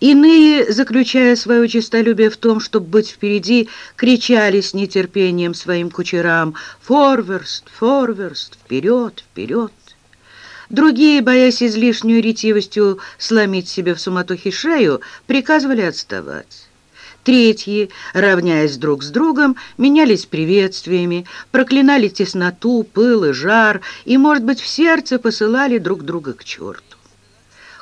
Иные, заключая свое честолюбие в том, чтобы быть впереди, кричали с нетерпением своим кучерам «Форверст! Форверст! Вперед! Вперед!». Другие, боясь излишнюю ретивостью сломить себе в суматохе шею, приказывали отставать. Третьи, равняясь друг с другом, менялись приветствиями, проклинали тесноту, пыл и жар и, может быть, в сердце посылали друг друга к черту.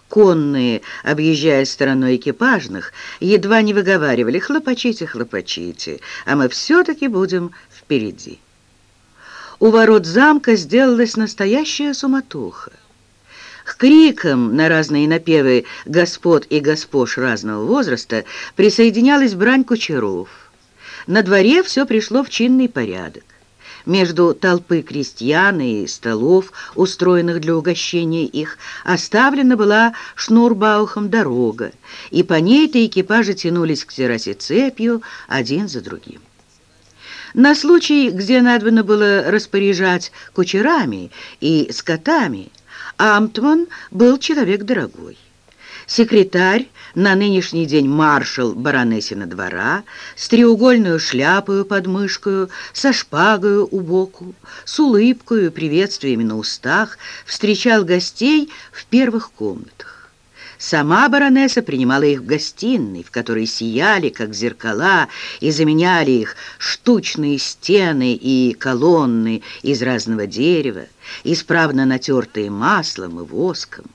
Конные, объезжая стороной экипажных, едва не выговаривали «хлопочите, хлопочите, а мы все-таки будем впереди». У ворот замка сделалась настоящая суматоха. К крикам на разные напевы господ и госпож разного возраста присоединялась брань кучеров. На дворе все пришло в чинный порядок. Между толпы крестьян и столов, устроенных для угощения их, оставлена была шнурбаухом дорога, и по ней-то экипажи тянулись к террасе цепью один за другим. На случай, где надо было распоряжать кучерами и скотами, Амтман был человек дорогой. Секретарь, на нынешний день маршал баронессина двора, с треугольную шляпою под мышкою, со шпагою у боку, с улыбкою приветствиями на устах, встречал гостей в первых комнатах. Сама баронесса принимала их в гостиной, в которой сияли, как зеркала, и заменяли их штучные стены и колонны из разного дерева, исправно натертые маслом и воском.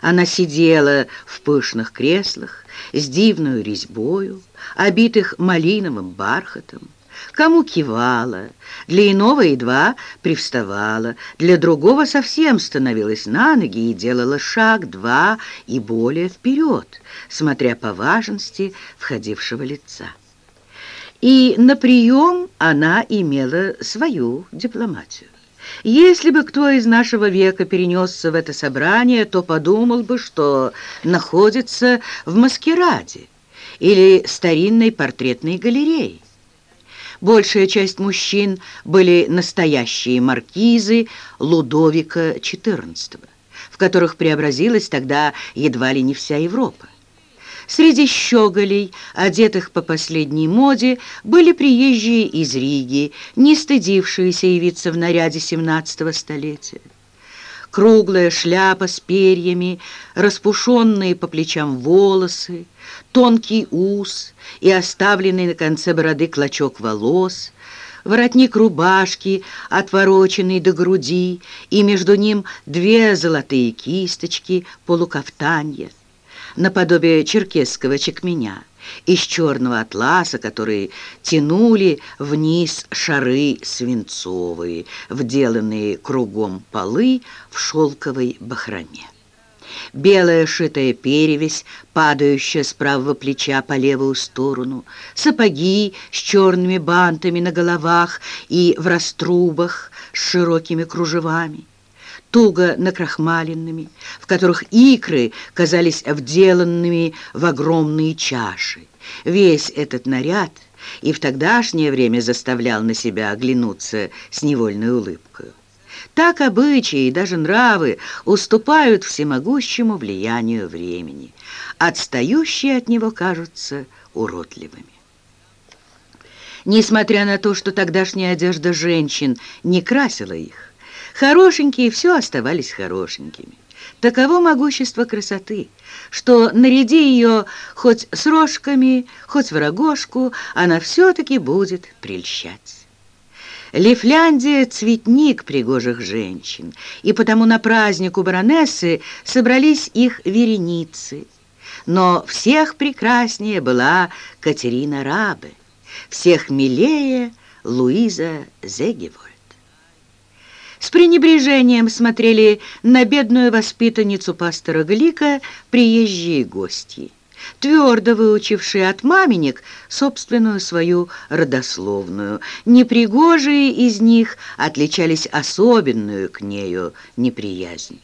Она сидела в пышных креслах с дивную резьбою, обитых малиновым бархатом. Кому кивала, для иного едва привставала, для другого совсем становилась на ноги и делала шаг, два и более вперед, смотря по важности входившего лица. И на прием она имела свою дипломатию. Если бы кто из нашего века перенесся в это собрание, то подумал бы, что находится в маскираде или старинной портретной галерее. Большая часть мужчин были настоящие маркизы Лудовика XIV, в которых преобразилась тогда едва ли не вся Европа. Среди щеголей, одетых по последней моде, были приезжие из Риги, не стыдившиеся явиться в наряде 17 столетия. Круглая шляпа с перьями, распушенные по плечам волосы, тонкий ус и оставленный на конце бороды клочок волос, воротник рубашки, отвороченный до груди, и между ним две золотые кисточки полукафтанья наподобие черкесского чекменя, из черного атласа, которые тянули вниз шары свинцовые, вделанные кругом полы в шелковой бахроме. Белая шитая перевесь, падающая с правого плеча по левую сторону, сапоги с черными бантами на головах и в раструбах с широкими кружевами, туго накрахмаленными, в которых икры казались вделанными в огромные чаши. Весь этот наряд и в тогдашнее время заставлял на себя оглянуться с невольной улыбкой. Так обычаи и даже нравы уступают всемогущему влиянию времени. Отстающие от него кажутся уродливыми. Несмотря на то, что тогдашняя одежда женщин не красила их, Хорошенькие все оставались хорошенькими. Таково могущество красоты, что наряди ее хоть с рожками, хоть в рогожку, она все-таки будет прельщать. Лифляндия — цветник пригожих женщин, и потому на праздник у баронессы собрались их вереницы. Но всех прекраснее была Катерина Рабе, всех милее Луиза Зегеволь. С пренебрежением смотрели на бедную воспитанницу пастора Глика приезжие гости, твердо выучившие от маменек собственную свою родословную. Непригожие из них отличались особенную к нею неприязнью.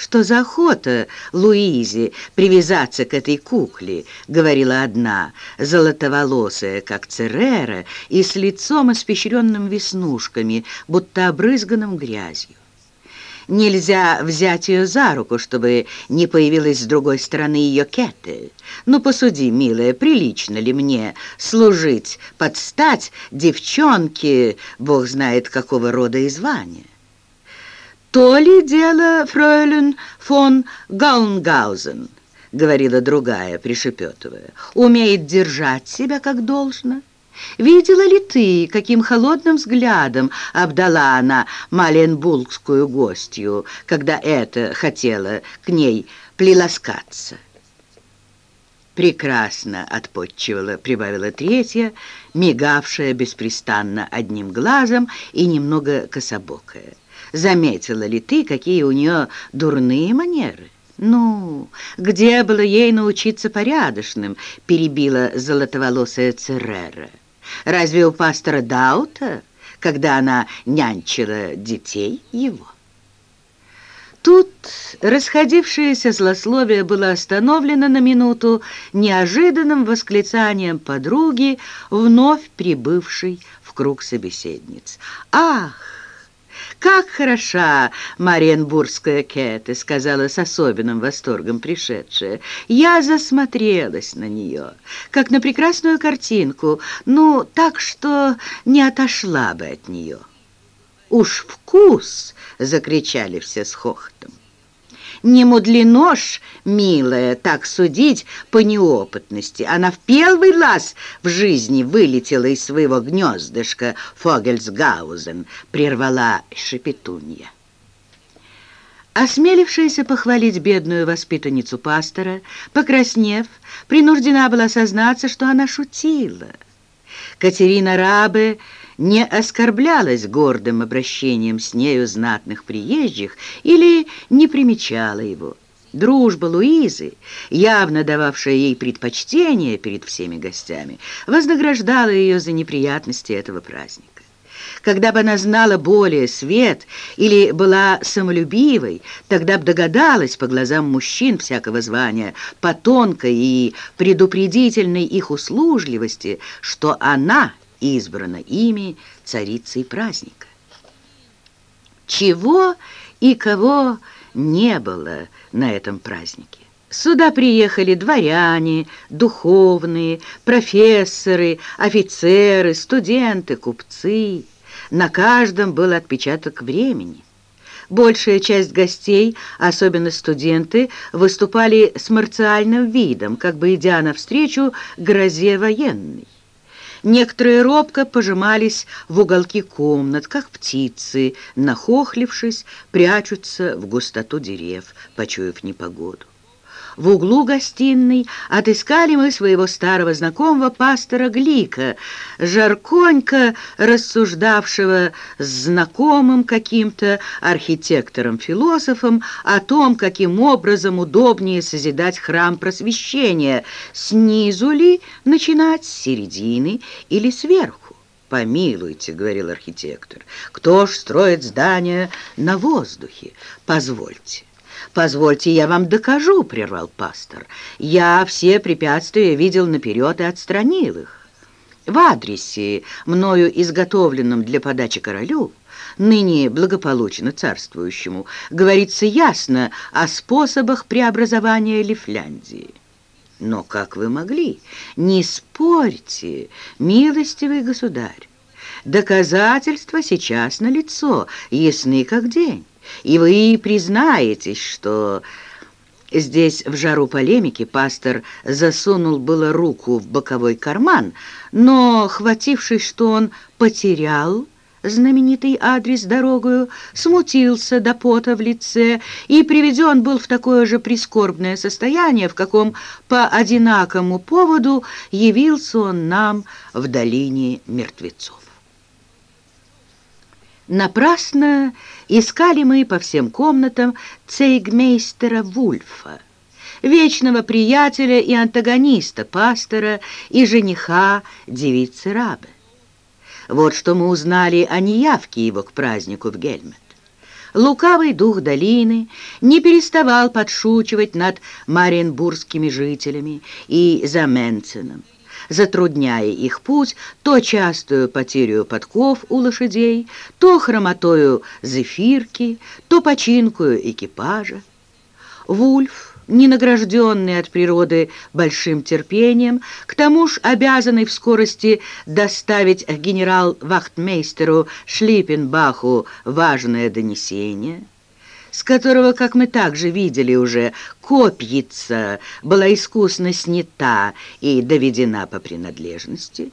«Что за охота Луизе привязаться к этой кукле?» — говорила одна, золотоволосая, как Церера, и с лицом испещренным веснушками, будто обрызганным грязью. Нельзя взять ее за руку, чтобы не появилась с другой стороны ее кеты. Ну, посуди, милая, прилично ли мне служить, подстать девчонке, бог знает какого рода и звания? «То ли дело, фройлен фон Гаунгаузен», — говорила другая, пришепетывая, «умеет держать себя как должно». Видела ли ты, каким холодным взглядом обдала она маленбургскую гостью, когда это хотела к ней приласкаться? Прекрасно отпотчивала, прибавила третья, мигавшая беспрестанно одним глазом и немного кособокая. Заметила ли ты, какие у нее дурные манеры? «Ну, где было ей научиться порядочным?» — перебила золотоволосая Церера. Разве у пастора Даута, когда она нянчила детей его? Тут расходившееся злословие было остановлено на минуту неожиданным восклицанием подруги, вновь прибывшей в круг собеседниц. «Ах!» «Как хороша Мариенбургская Кэты!» — сказала с особенным восторгом пришедшая. «Я засмотрелась на нее, как на прекрасную картинку, ну, так что не отошла бы от нее». «Уж вкус!» — закричали все с хохотом. Не мудрено ж, милая, так судить по неопытности. Она в первый раз в жизни вылетела из своего гнездышка Фогельсгаузен, прервала шепетунья. Осмелившаяся похвалить бедную воспитанницу пастора, покраснев, принуждена была сознаться, что она шутила. Катерина Рабе не оскорблялась гордым обращением с нею знатных приезжих или не примечала его. Дружба Луизы, явно дававшая ей предпочтение перед всеми гостями, вознаграждала ее за неприятности этого праздника. Когда бы она знала более свет или была самолюбивой, тогда бы догадалась по глазам мужчин всякого звания, по тонкой и предупредительной их услужливости, что она избрана ими царицей праздника. Чего и кого не было на этом празднике? Сюда приехали дворяне, духовные, профессоры, офицеры, студенты, купцы. На каждом был отпечаток времени. Большая часть гостей, особенно студенты, выступали с марциальным видом, как бы идя навстречу грозе военной. Некоторые робко пожимались в уголки комнат, как птицы, нахохлившись, прячутся в густоту дерев, почуяв непогоду. В углу гостиной отыскали мы своего старого знакомого пастора Глика, жарконько рассуждавшего с знакомым каким-то архитектором-философом о том, каким образом удобнее созидать храм просвещения, снизу ли начинать, с середины или сверху. «Помилуйте», — говорил архитектор, — «кто ж строит здание на воздухе? Позвольте». «Позвольте, я вам докажу», — прервал пастор. «Я все препятствия видел наперед и отстранил их. В адресе, мною изготовленном для подачи королю, ныне благополучно царствующему, говорится ясно о способах преобразования Лифляндии. Но как вы могли? Не спорьте, милостивый государь. Доказательства сейчас налицо, ясны как день и вы признаетесь, что... Здесь в жару полемики пастор засунул было руку в боковой карман, но, хватившись, что он потерял знаменитый адрес дорогою, смутился до пота в лице и приведен был в такое же прискорбное состояние, в каком по одинакому поводу явился он нам в долине мертвецов. Напрасно искали мы по всем комнатам цейгмейстера Вульфа, вечного приятеля и антагониста пастора и жениха девицы Рабы. Вот что мы узнали о неявке его к празднику в Гельмет. Лукавый дух долины не переставал подшучивать над мариенбургскими жителями и Заменценом, затрудняя их путь то частую потерю подков у лошадей, то хромотою зефирки, то починкую экипажа. Вульф, ненагражденный от природы большим терпением, к тому ж обязанный в скорости доставить генерал-вахтмейстеру Шлиппенбаху важное донесение – с которого, как мы также видели уже, копьица была искусно снята и доведена по принадлежности,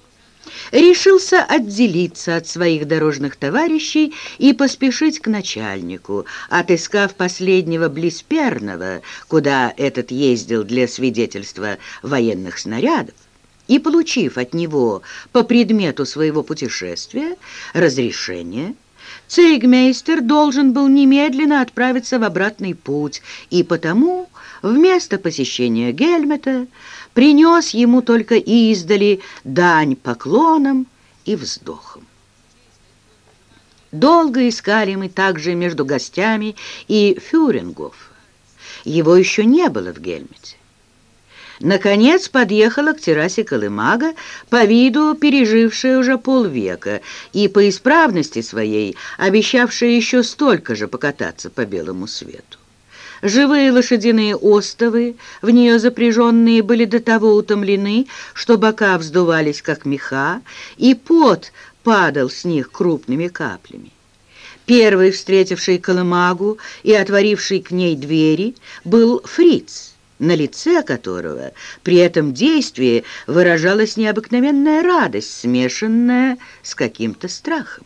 решился отделиться от своих дорожных товарищей и поспешить к начальнику, отыскав последнего Блисперного, куда этот ездил для свидетельства военных снарядов, и получив от него по предмету своего путешествия разрешение – Цейгмейстер должен был немедленно отправиться в обратный путь, и потому вместо посещения Гельмета принес ему только издали дань поклонам и вздохам. Долго искали мы также между гостями и Фюрингов. Его еще не было в Гельмете. Наконец подъехала к террасе Колымага, по виду пережившая уже полвека и по исправности своей обещавшая еще столько же покататься по белому свету. Живые лошадиные остовы, в нее запряженные, были до того утомлены, что бока вздувались, как меха, и пот падал с них крупными каплями. Первый, встретивший Колымагу и отворивший к ней двери, был Фриц, на лице которого при этом действии выражалась необыкновенная радость, смешанная с каким-то страхом.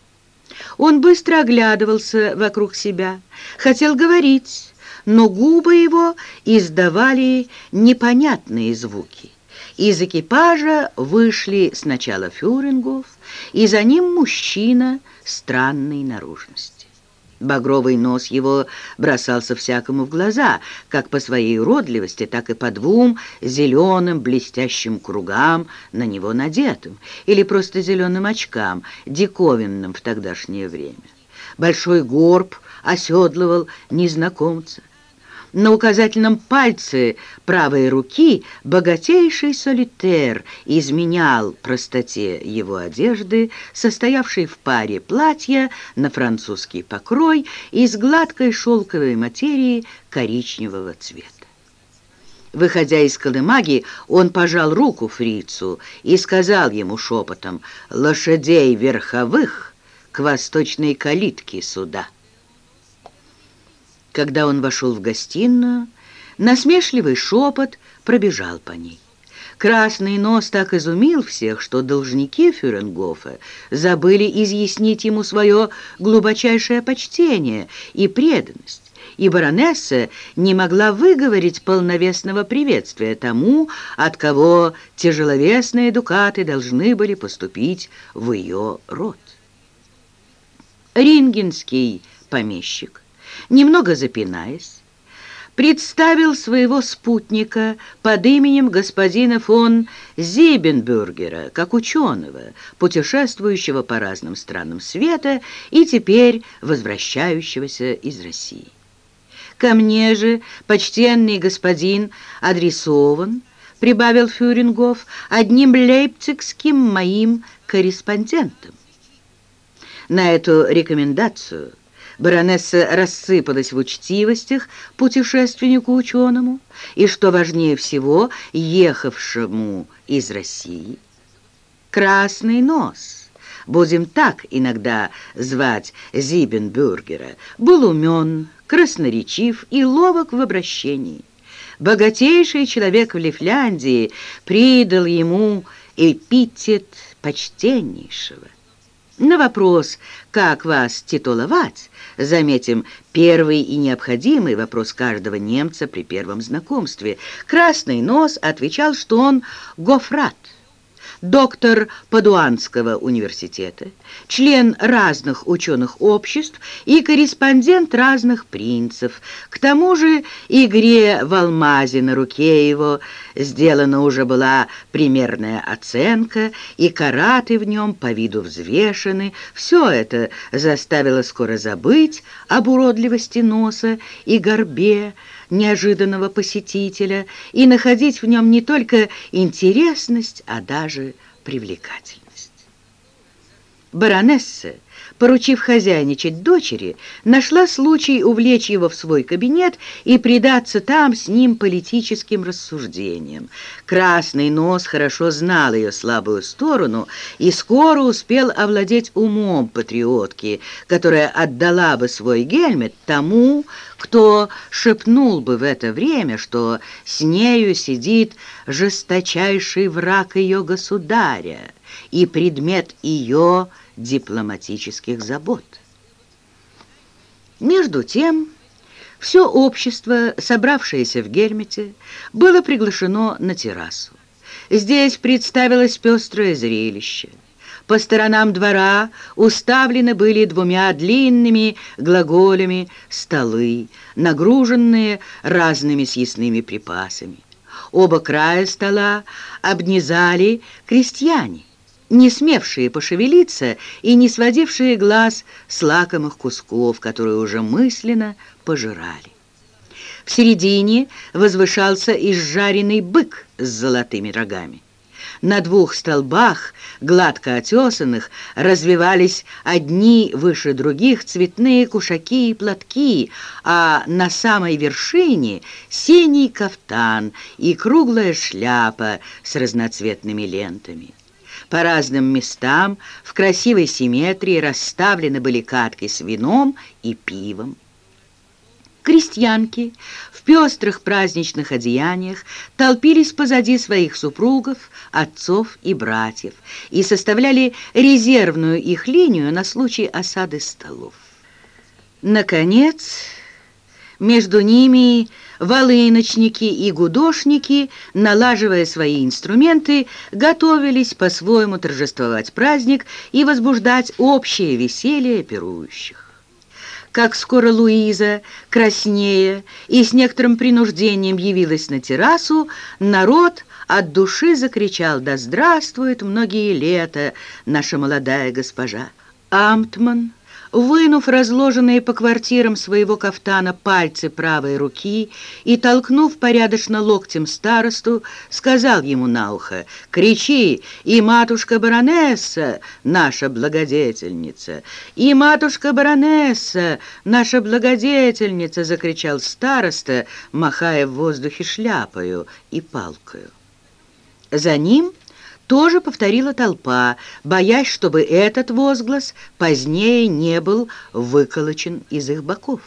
Он быстро оглядывался вокруг себя, хотел говорить, но губы его издавали непонятные звуки. Из экипажа вышли сначала Фюрингов, и за ним мужчина странной наружности. Багровый нос его бросался всякому в глаза, как по своей уродливости, так и по двум зеленым блестящим кругам на него надетым, или просто зеленым очкам, диковинным в тогдашнее время. Большой горб оседлывал незнакомца. На указательном пальце правой руки богатейший солитер изменял простоте его одежды, состоявшей в паре платья на французский покрой из гладкой шелковой материи коричневого цвета. Выходя из колымаги, он пожал руку фрицу и сказал ему шепотом «Лошадей верховых к восточной калитке суда». Когда он вошел в гостиную, насмешливый шепот пробежал по ней. Красный нос так изумил всех, что должники Фюренгофа забыли изъяснить ему свое глубочайшее почтение и преданность, и баронесса не могла выговорить полновесного приветствия тому, от кого тяжеловесные дукаты должны были поступить в ее род. Рингенский помещик немного запинаясь, представил своего спутника под именем господина фон Зибенбюргера, как ученого, путешествующего по разным странам света и теперь возвращающегося из России. Ко мне же почтенный господин адресован, прибавил Фюрингов, одним лейпцигским моим корреспондентом. На эту рекомендацию Баронесса рассыпалась в учтивостях путешественнику-ученому и, что важнее всего, ехавшему из России. Красный нос, будем так иногда звать Зибенбюргера, был умен, красноречив и ловок в обращении. Богатейший человек в Лифляндии придал ему эпитет почтеннейшего. На вопрос, как вас титуловать, заметим, первый и необходимый вопрос каждого немца при первом знакомстве, Красный Нос отвечал, что он гофрат, доктор Падуанского университета член разных ученых обществ и корреспондент разных принцев. К тому же игре в алмазе на руке его сделана уже была примерная оценка, и караты в нем по виду взвешены. Все это заставило скоро забыть об уродливости носа и горбе неожиданного посетителя и находить в нем не только интересность, а даже привлекательность. Баронесса, поручив хозяйничать дочери, нашла случай увлечь его в свой кабинет и предаться там с ним политическим рассуждениям. Красный нос хорошо знал ее слабую сторону и скоро успел овладеть умом патриотки, которая отдала бы свой гельмет тому, кто шепнул бы в это время, что с нею сидит жесточайший враг ее государя и предмет ее дипломатических забот. Между тем, все общество, собравшееся в Гельмете, было приглашено на террасу. Здесь представилось пестрое зрелище. По сторонам двора уставлены были двумя длинными глаголями столы, нагруженные разными съестными припасами. Оба края стола обнизали крестьяне не смевшие пошевелиться и не сводившие глаз с лакомых кусков, которые уже мысленно пожирали. В середине возвышался изжаренный бык с золотыми рогами. На двух столбах, гладко отесанных, развивались одни выше других цветные кушаки и платки, а на самой вершине синий кафтан и круглая шляпа с разноцветными лентами. По разным местам в красивой симметрии расставлены были катки с вином и пивом. Крестьянки в пестрых праздничных одеяниях толпились позади своих супругов, отцов и братьев и составляли резервную их линию на случай осады столов. Наконец, между ними волыночники и гудошники, налаживая свои инструменты, готовились по-своему торжествовать праздник и возбуждать общее веселье пирующих. Как скоро Луиза, краснея и с некоторым принуждением явилась на террасу, народ от души закричал «Да здравствует многие лета наша молодая госпожа!» Амтман Вынув разложенные по квартирам своего кафтана пальцы правой руки и толкнув порядочно локтем старосту, сказал ему на ухо «Кричи, и матушка-баронесса, наша благодетельница! И матушка-баронесса, наша благодетельница!» закричал староста, махая в воздухе шляпою и палкою. За ним тоже повторила толпа, боясь, чтобы этот возглас позднее не был выколочен из их боков.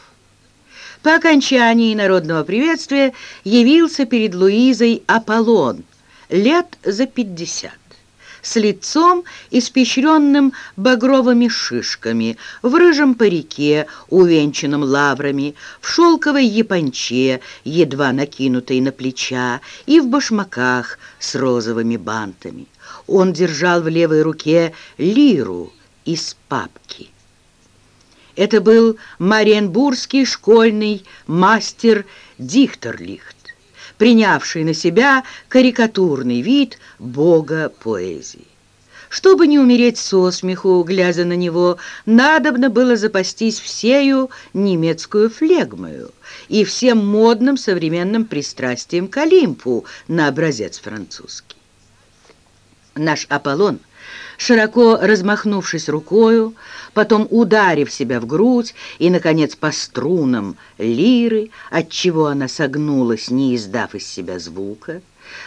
По окончании народного приветствия явился перед Луизой Аполлон, лет за пятьдесят с лицом, испещренным багровыми шишками, в рыжем парике, увенчанном лаврами, в шелковой японче, едва накинутой на плеча, и в башмаках с розовыми бантами. Он держал в левой руке лиру из папки. Это был Мариенбургский школьный мастер Дихтерлихт, принявший на себя карикатурный вид бога поэзии. Чтобы не умереть со смеху, глядя на него, надобно было запастись всею немецкую флегмою и всем модным современным пристрастием к Олимпу на образец французский. Наш Аполлон, широко размахнувшись рукою, потом ударив себя в грудь и, наконец, по струнам лиры, отчего она согнулась, не издав из себя звука,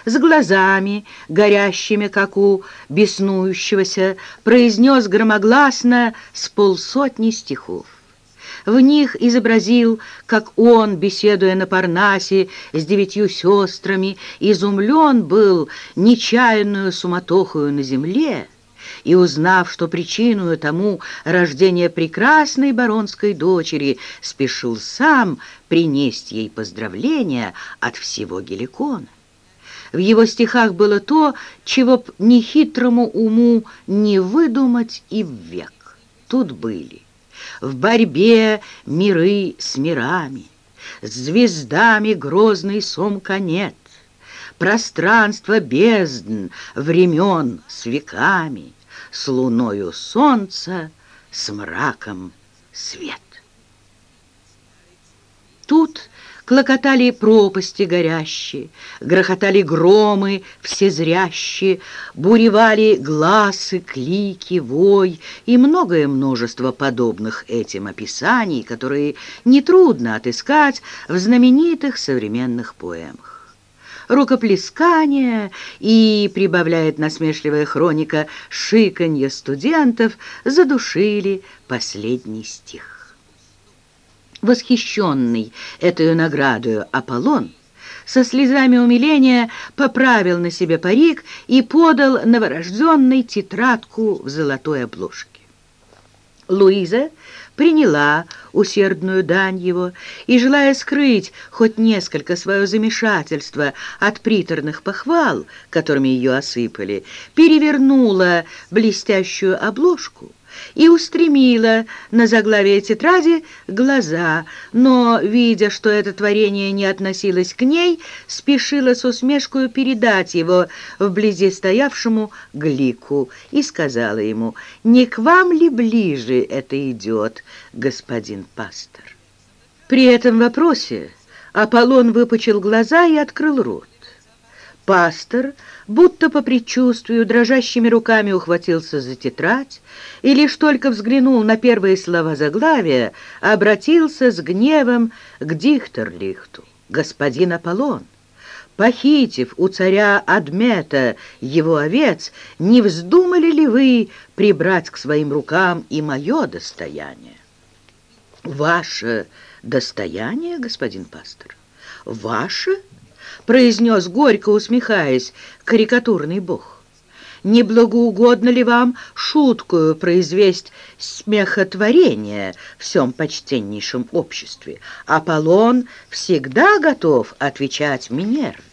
с глазами, горящими, как у беснующегося, произнес громогласно с полсотни стихов. В них изобразил, как он, беседуя на Парнасе с девятью сестрами, изумлен был нечаянную суматохою на земле, и, узнав, что причиной тому рождения прекрасной баронской дочери, спешил сам принести ей поздравления от всего Геликона. В его стихах было то, чего б нехитрому уму не выдумать и век. тут были. В борьбе миры с мирами, звездами грозный сом конец, Пространство бездн, времен с веками, С луною солнца, с мраком свет. Тут Клокотали пропасти горящие, Грохотали громы всезрящие, Буревали глазы, клики, вой И многое множество подобных этим описаний, Которые нетрудно отыскать в знаменитых современных поэмах. Рукоплескание и, прибавляет насмешливая хроника, шиканье студентов задушили последний стих. Восхищенный этой наградою Аполлон со слезами умиления поправил на себе парик и подал новорожденной тетрадку в золотой обложке. Луиза приняла усердную дань его и, желая скрыть хоть несколько свое замешательство от приторных похвал, которыми ее осыпали, перевернула блестящую обложку и устремила на заглавие тетради глаза, но, видя, что это творение не относилось к ней, спешила с усмешкой передать его вблизи стоявшему Глику и сказала ему, «Не к вам ли ближе это идет, господин пастор?» При этом вопросе Аполлон выпучил глаза и открыл рот. Пастор, будто по предчувствию, дрожащими руками ухватился за тетрадь и лишь только взглянул на первые слова заглавия, обратился с гневом к Дихтерлихту. «Господин Аполлон, похитив у царя Адмета его овец, не вздумали ли вы прибрать к своим рукам и мое достояние?» «Ваше достояние, господин пастор? Ваше?» Произнес горько усмехаясь карикатурный бог. Не благоугодно ли вам шуткую произвесть смехотворение в всем почтеннейшем обществе? Аполлон всегда готов отвечать Минерве.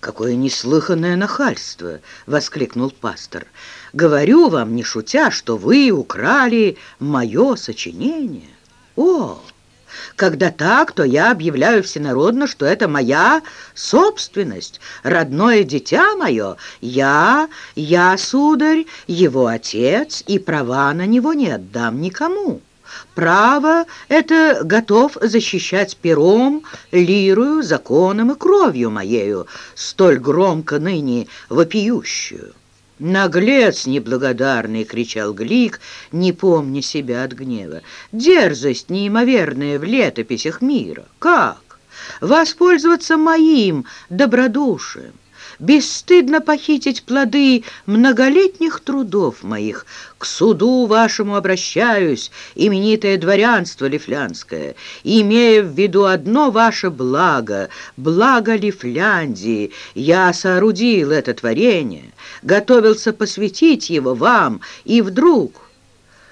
«Какое неслыханное нахальство!» — воскликнул пастор. «Говорю вам, не шутя, что вы украли мое сочинение». «О!» Когда так, то я объявляю всенародно, что это моя собственность, родное дитя мое. Я, я, сударь, его отец, и права на него не отдам никому. Право это готов защищать пером, лирую, законом и кровью моею, столь громко ныне вопиющую. «Наглец неблагодарный!» — кричал Глик, не помня себя от гнева. «Дерзость неимоверная в летописях мира! Как? Воспользоваться моим добродушием!» бесстыдно похитить плоды многолетних трудов моих. К суду вашему обращаюсь, именитое дворянство лифлянское, имея в виду одно ваше благо, благо Лифляндии. Я соорудил это творение, готовился посвятить его вам, и вдруг...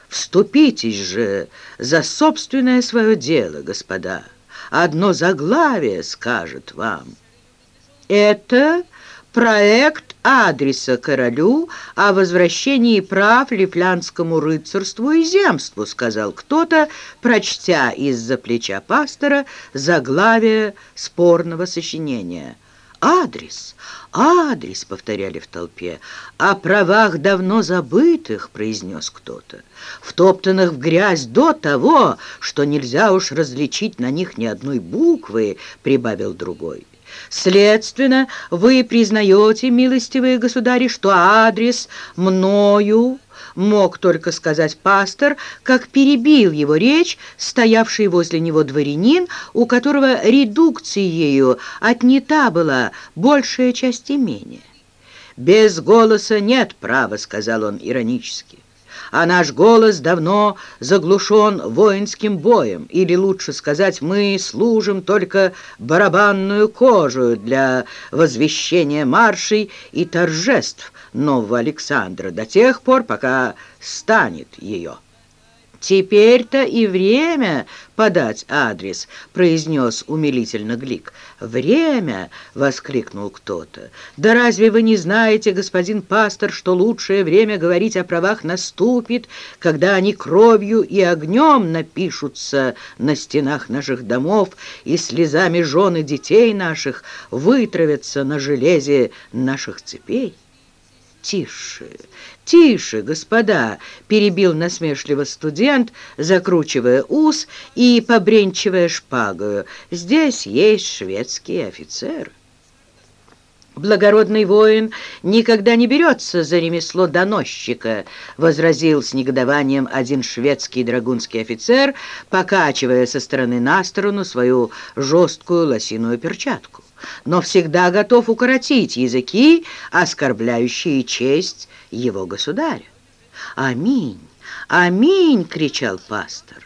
Вступитесь же за собственное свое дело, господа. Одно заглавие скажет вам. Это проект адреса королю о возвращении прав лифлянскому рыцарству и земству, сказал кто-то, прочтя из-за плеча пастора заглавие спорного сочинения. «Адрес, адрес!» — повторяли в толпе. «О правах давно забытых!» — произнес кто-то. «Втоптанных в грязь до того, что нельзя уж различить на них ни одной буквы!» — прибавил другой. Следственно, вы признаете, милостивые государи, что адрес мною мог только сказать пастор, как перебил его речь, стоявший возле него дворянин, у которого редукцией отнята была большая часть имения. «Без голоса нет права», — сказал он иронически а наш голос давно заглушен воинским боем, или, лучше сказать, мы служим только барабанную кожу для возвещения маршей и торжеств нового Александра до тех пор, пока станет ее. «Теперь-то и время подать адрес», — произнес умилительно Глик. «Время!» — воскликнул кто-то. «Да разве вы не знаете, господин пастор, что лучшее время говорить о правах наступит, когда они кровью и огнем напишутся на стенах наших домов и слезами жены детей наших вытравятся на железе наших цепей?» «Тише, тише, господа!» — перебил насмешливо студент, закручивая ус и побренчивая шпагою. «Здесь есть шведские офицеры». «Благородный воин никогда не берется за ремесло доносчика», возразил с негодованием один шведский драгунский офицер, покачивая со стороны на сторону свою жесткую лосиную перчатку но всегда готов укоротить языки, оскорбляющие честь его государя. «Аминь! Аминь!» — кричал пастор.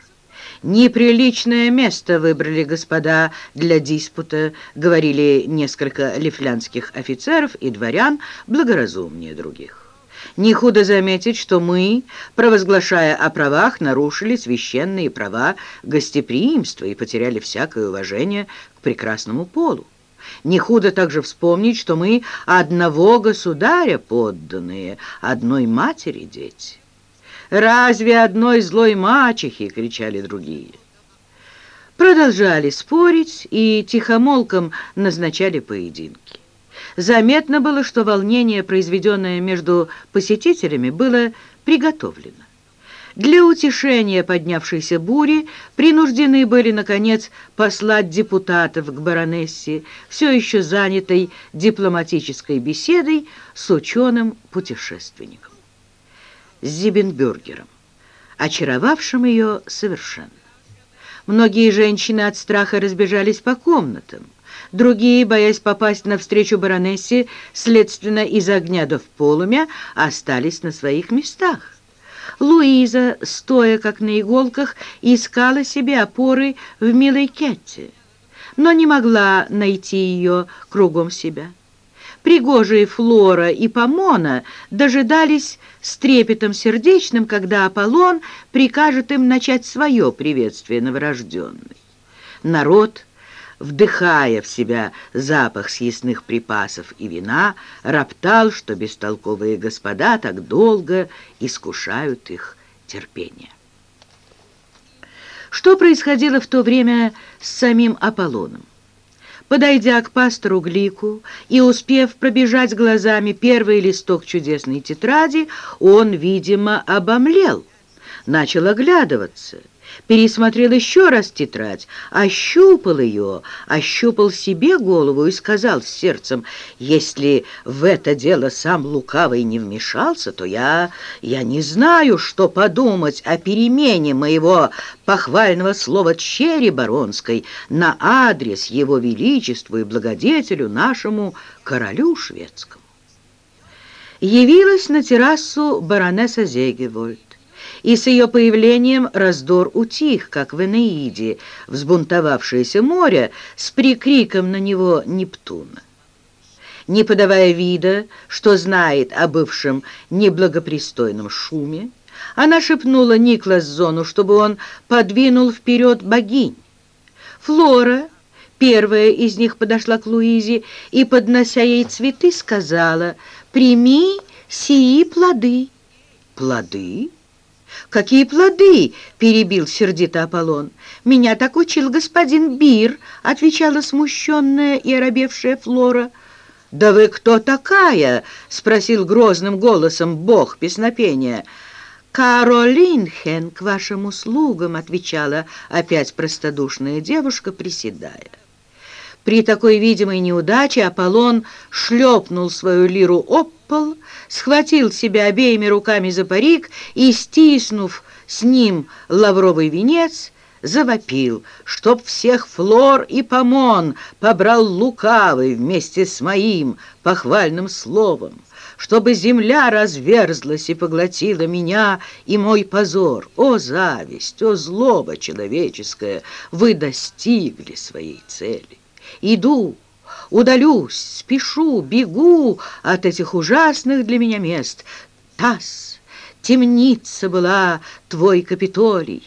«Неприличное место выбрали господа для диспута», — говорили несколько лифлянских офицеров и дворян, благоразумнее других. Не худо заметить, что мы, провозглашая о правах, нарушили священные права гостеприимства и потеряли всякое уважение к прекрасному полу. Не худо также вспомнить, что мы одного государя подданные, одной матери дети. «Разве одной злой мачехи?» — кричали другие. Продолжали спорить и тихомолком назначали поединки. Заметно было, что волнение, произведенное между посетителями, было приготовлено. Для утешения поднявшейся бури принуждены были, наконец, послать депутатов к баронессе, все еще занятой дипломатической беседой с ученым-путешественником. Зибенбюргером, очаровавшим ее совершенно. Многие женщины от страха разбежались по комнатам, другие, боясь попасть навстречу баронессе, следственно, из огня до в полумя, остались на своих местах. Луиза, стоя как на иголках, искала себе опоры в милой Кетте, но не могла найти ее кругом себя. Пригожие Флора и Помона дожидались с трепетом сердечным, когда Аполлон прикажет им начать свое приветствие новорожденной. Народ вдыхая в себя запах съестных припасов и вина, роптал, что бестолковые господа так долго искушают их терпение. Что происходило в то время с самим Аполлоном? Подойдя к пастору Глику и успев пробежать глазами первый листок чудесной тетради, он, видимо, обомлел, начал оглядываться — пересмотрел еще раз тетрадь, ощупал ее, ощупал себе голову и сказал с сердцем, «Если в это дело сам лукавый не вмешался, то я, я не знаю, что подумать о перемене моего похвального слова «черри баронской» на адрес его величеству и благодетелю нашему королю шведскому». Явилась на террасу баронесса Зегевольд и с ее появлением раздор утих, как в Энеиде, взбунтовавшееся море с прикриком на него Нептуна. Не подавая вида, что знает о бывшем неблагопристойном шуме, она шепнула Никлас-Зону, чтобы он подвинул вперед богинь. Флора, первая из них, подошла к Луизе и, поднося ей цветы, сказала «Прими сии плоды». «Плоды?» «Какие плоды?» — перебил сердито Аполлон. «Меня так учил господин Бир», — отвечала смущенная и оробевшая Флора. «Да вы кто такая?» — спросил грозным голосом бог песнопения. «Каролинхен к вашим услугам», — отвечала опять простодушная девушка, приседая. При такой видимой неудаче Аполлон шлепнул свою лиру об пол, схватил себя обеими руками за парик и, стиснув с ним лавровый венец, завопил, чтоб всех флор и помон побрал лукавый вместе с моим похвальным словом, чтобы земля разверзлась и поглотила меня и мой позор. О, зависть, о, злоба человеческая, вы достигли своей цели. Иду, удалюсь, спешу, бегу от этих ужасных для меня мест. Тасс, темница была твой Капитолий.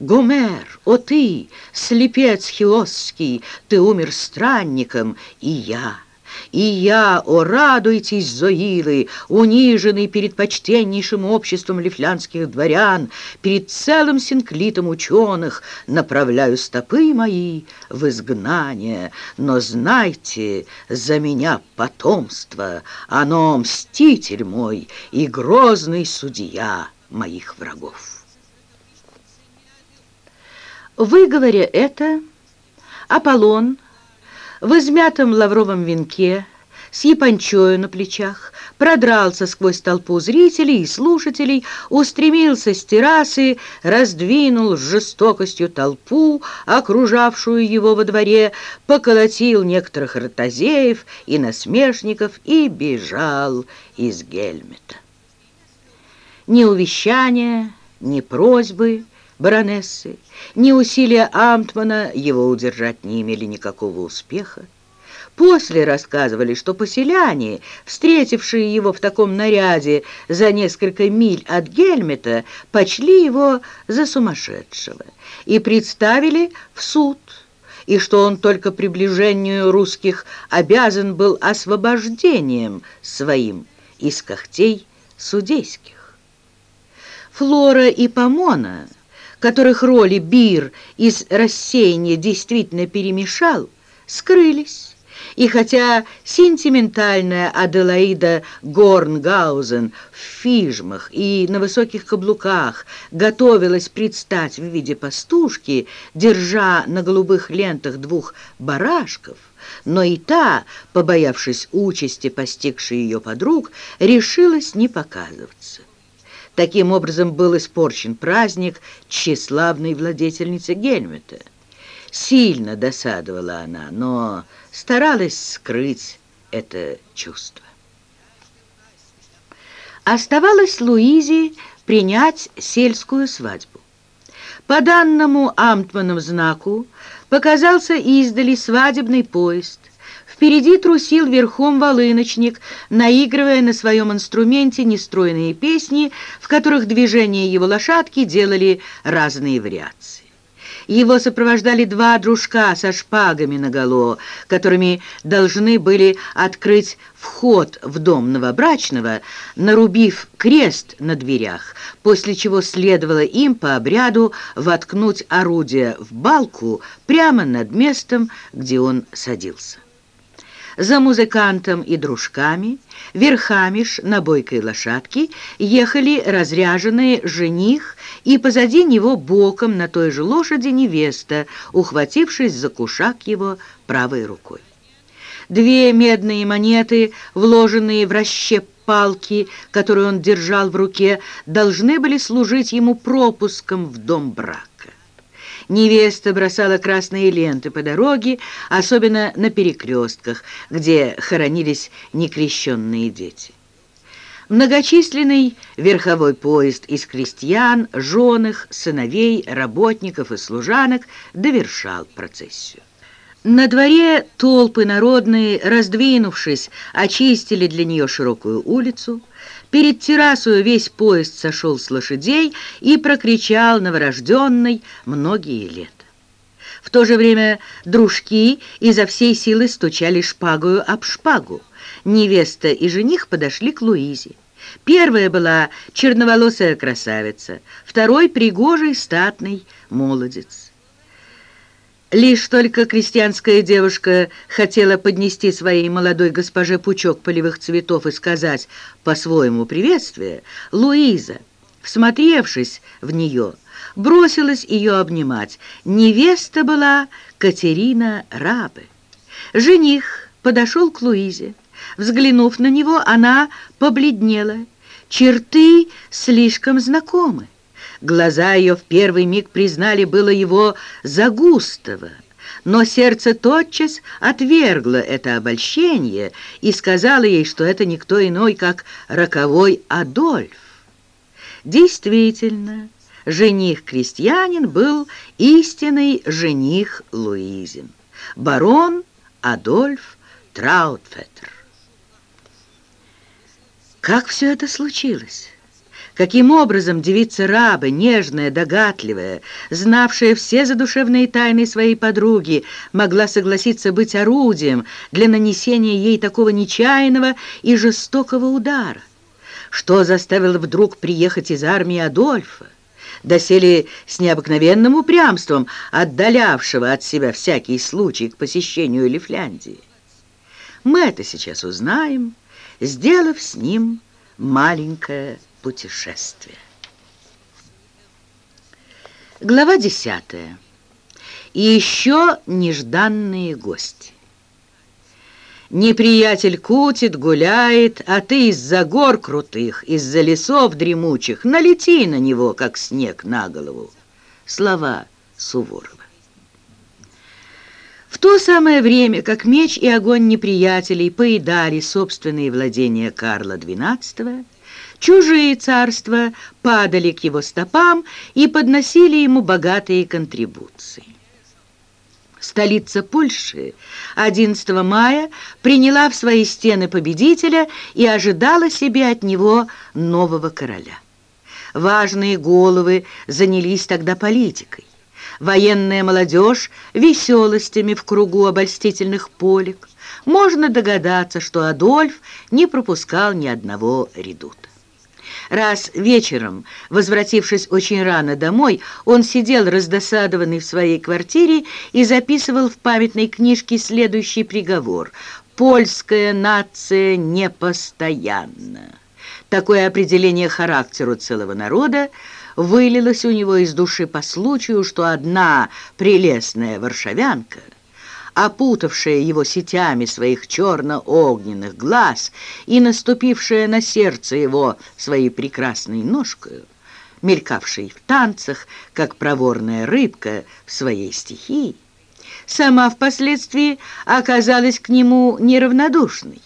Гомер, о ты, слепец хиосский, ты умер странником, и я — и я, о, радуйтесь, Зоилы, униженный перед почтеннейшим обществом лифлянских дворян, перед целым синклитом ученых, направляю стопы мои в изгнание. Но знайте, за меня потомство, оно мститель мой и грозный судья моих врагов. Выговоря это, Аполлон, в измятом лавровом венке, с япончою на плечах, продрался сквозь толпу зрителей и слушателей, устремился с террасы, раздвинул с жестокостью толпу, окружавшую его во дворе, поколотил некоторых ротозеев и насмешников и бежал из Гельмета. Ни увещания, ни просьбы баронессы, ни усилия Амтмана его удержать не имели никакого успеха. После рассказывали, что поселяне, встретившие его в таком наряде за несколько миль от Гельмета, почли его за сумасшедшего и представили в суд, и что он только приближению русских обязан был освобождением своим из когтей судейских. Флора и Помона — которых роли Бир из рассеяния действительно перемешал, скрылись. И хотя сентиментальная Аделаида Горнгаузен в фижмах и на высоких каблуках готовилась предстать в виде пастушки, держа на голубых лентах двух барашков, но и та, побоявшись участи, постигшей ее подруг, решилась не показываться. Таким образом был испорчен праздник тщеславной владетельницы Гельмета. Сильно досадовала она, но старалась скрыть это чувство. Оставалось Луизе принять сельскую свадьбу. По данному Амтманом знаку показался издали свадебный поезд, Впереди трусил верхом волыночник, наигрывая на своем инструменте нестройные песни, в которых движения его лошадки делали разные вариации. Его сопровождали два дружка со шпагами наголо, которыми должны были открыть вход в дом новобрачного, нарубив крест на дверях, после чего следовало им по обряду воткнуть орудие в балку прямо над местом, где он садился. За музыкантом и дружками, верхами ж на бойкой лошадке, ехали разряженные жених и позади него боком на той же лошади невеста, ухватившись за кушак его правой рукой. Две медные монеты, вложенные в расщеп палки, которую он держал в руке, должны были служить ему пропуском в дом брака. Невеста бросала красные ленты по дороге, особенно на перекрестках, где хоронились некрещенные дети. Многочисленный верховой поезд из крестьян, женых, сыновей, работников и служанок довершал процессию. На дворе толпы народные, раздвинувшись, очистили для нее широкую улицу. Перед террасою весь поезд сошел с лошадей и прокричал новорожденный многие лет. В то же время дружки изо всей силы стучали шпагою об шпагу. Невеста и жених подошли к Луизе. Первая была черноволосая красавица, второй — пригожий статный молодец. Лишь только крестьянская девушка хотела поднести своей молодой госпоже пучок полевых цветов и сказать по-своему приветствие, Луиза, всмотревшись в нее, бросилась ее обнимать. Невеста была Катерина Рабы. Жених подошел к Луизе. Взглянув на него, она побледнела. Черты слишком знакомы. Глаза ее в первый миг признали было его Загустова, но сердце тотчас отвергло это обольщение и сказало ей, что это никто иной, как роковой Адольф. Действительно, жених-крестьянин был истинный жених Луизин, барон Адольф Траутфеттер. Как все это случилось? Каким образом девица раба, нежная, догадливая, знавшая все задушевные тайны своей подруги, могла согласиться быть орудием для нанесения ей такого нечаянного и жестокого удара? Что заставило вдруг приехать из армии Адольфа? доселе с необыкновенным упрямством, отдалявшего от себя всякий случай к посещению Лифляндии. Мы это сейчас узнаем, сделав с ним маленькое путешествие. Глава десятая. И еще нежданные гости. Неприятель кутит, гуляет, а ты из-за гор крутых, из-за лесов дремучих, налети на него, как снег на голову. Слова Суворова. В то самое время, как меч и огонь неприятелей поедали собственные владения Карла XII, чужие царства падали к его стопам и подносили ему богатые контрибуции. Столица Польши 11 мая приняла в свои стены победителя и ожидала себе от него нового короля. Важные головы занялись тогда политикой. Военная молодежь веселостями в кругу обольстительных полек. Можно догадаться, что Адольф не пропускал ни одного редута. Раз вечером, возвратившись очень рано домой, он сидел раздосадованный в своей квартире и записывал в памятной книжке следующий приговор «Польская нация непостоянна». Такое определение характеру целого народа вылилось у него из души по случаю, что одна прелестная варшавянка – опутавшая его сетями своих черно-огненных глаз и наступившая на сердце его своей прекрасной ножкой, мелькавшей в танцах, как проворная рыбка в своей стихии, сама впоследствии оказалась к нему неравнодушной,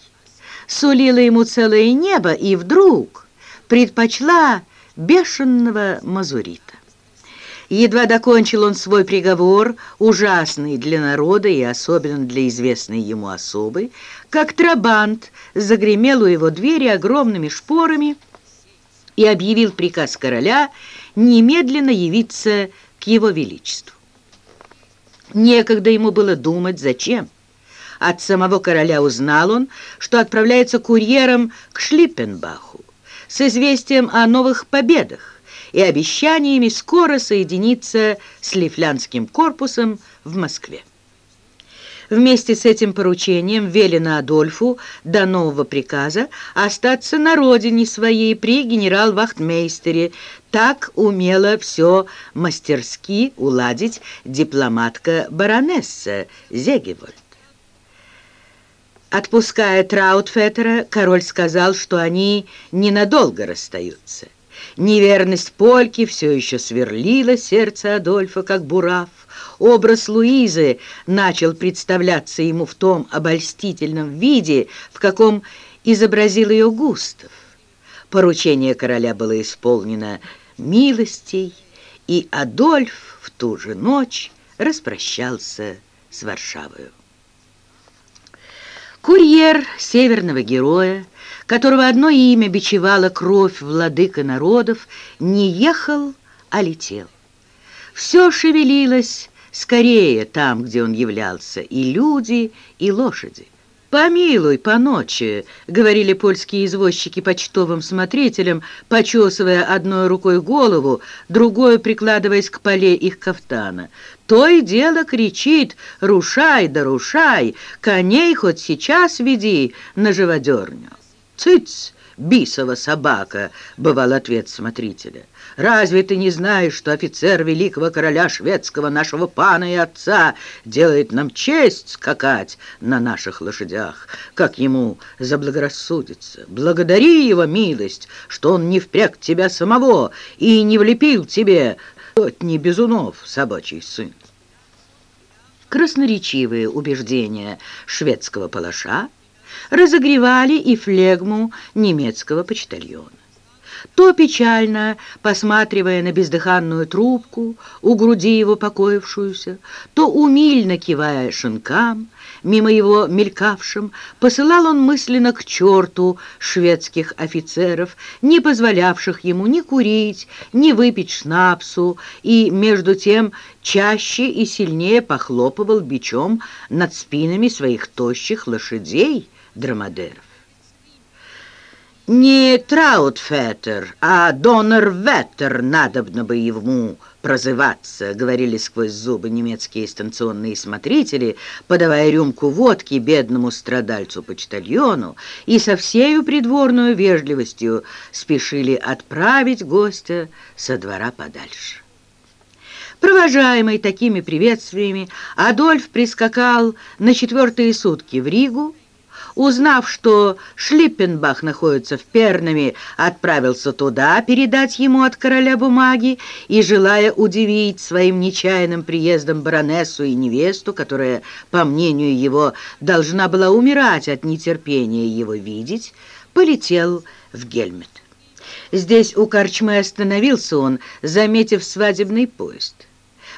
сулила ему целое небо и вдруг предпочла бешеного мазурита. Едва докончил он свой приговор, ужасный для народа и особенно для известной ему особы, как трабант загремел у его двери огромными шпорами и объявил приказ короля немедленно явиться к его величеству. Некогда ему было думать, зачем. От самого короля узнал он, что отправляется курьером к Шлиппенбаху с известием о новых победах, и обещаниями скоро соединиться с Лифлянским корпусом в Москве. Вместе с этим поручением велено Адольфу до нового приказа остаться на родине своей при генерал-вахтмейстере. Так умела все мастерски уладить дипломатка-баронесса Зегевольд. Отпуская Траутфеттера, король сказал, что они ненадолго расстаются. Неверность Польки все еще сверлила сердце Адольфа, как бурав. Образ Луизы начал представляться ему в том обольстительном виде, в каком изобразил ее Густав. Поручение короля было исполнено милостей, и Адольф в ту же ночь распрощался с Варшавою. Курьер северного героя которого одно имя бичевало кровь владыка народов, не ехал, а летел. Все шевелилось скорее там, где он являлся, и люди, и лошади. «Помилуй, по ночи», — говорили польские извозчики почтовым смотрителям, почесывая одной рукой голову, другой прикладываясь к поле их кафтана. То и дело кричит «Рушай да рушай! Коней хоть сейчас веди на живодерню!» «Цыц, бисова собака!» — бывал ответ смотрителя. «Разве ты не знаешь, что офицер великого короля шведского, нашего пана и отца, делает нам честь скакать на наших лошадях, как ему заблагорассудится? Благодари его милость, что он не впряг тебя самого и не влепил тебе сотни безунов, собачий сын». Красноречивые убеждения шведского палаша разогревали и флегму немецкого почтальона. То печально, посматривая на бездыханную трубку, у груди его покоившуюся, то умильно кивая шинкам, мимо его мелькавшим, посылал он мысленно к черту шведских офицеров, не позволявших ему ни курить, ни выпить шнапсу, и, между тем, чаще и сильнее похлопывал бичом над спинами своих тощих лошадей, драмадеров. Не Траутфеттер, а Доннерветтер надобно бы ему прозываться, говорили сквозь зубы немецкие станционные смотрители, подавая рюмку водки бедному страдальцу-почтальону, и со всею придворную вежливостью спешили отправить гостя со двора подальше. Провожаемый такими приветствиями, Адольф прискакал на четвертые сутки в Ригу, Узнав, что Шлиппенбах находится в Пернаме, отправился туда передать ему от короля бумаги и, желая удивить своим нечаянным приездом баронессу и невесту, которая, по мнению его, должна была умирать от нетерпения его видеть, полетел в Гельмет. Здесь у корчмы остановился он, заметив свадебный поезд.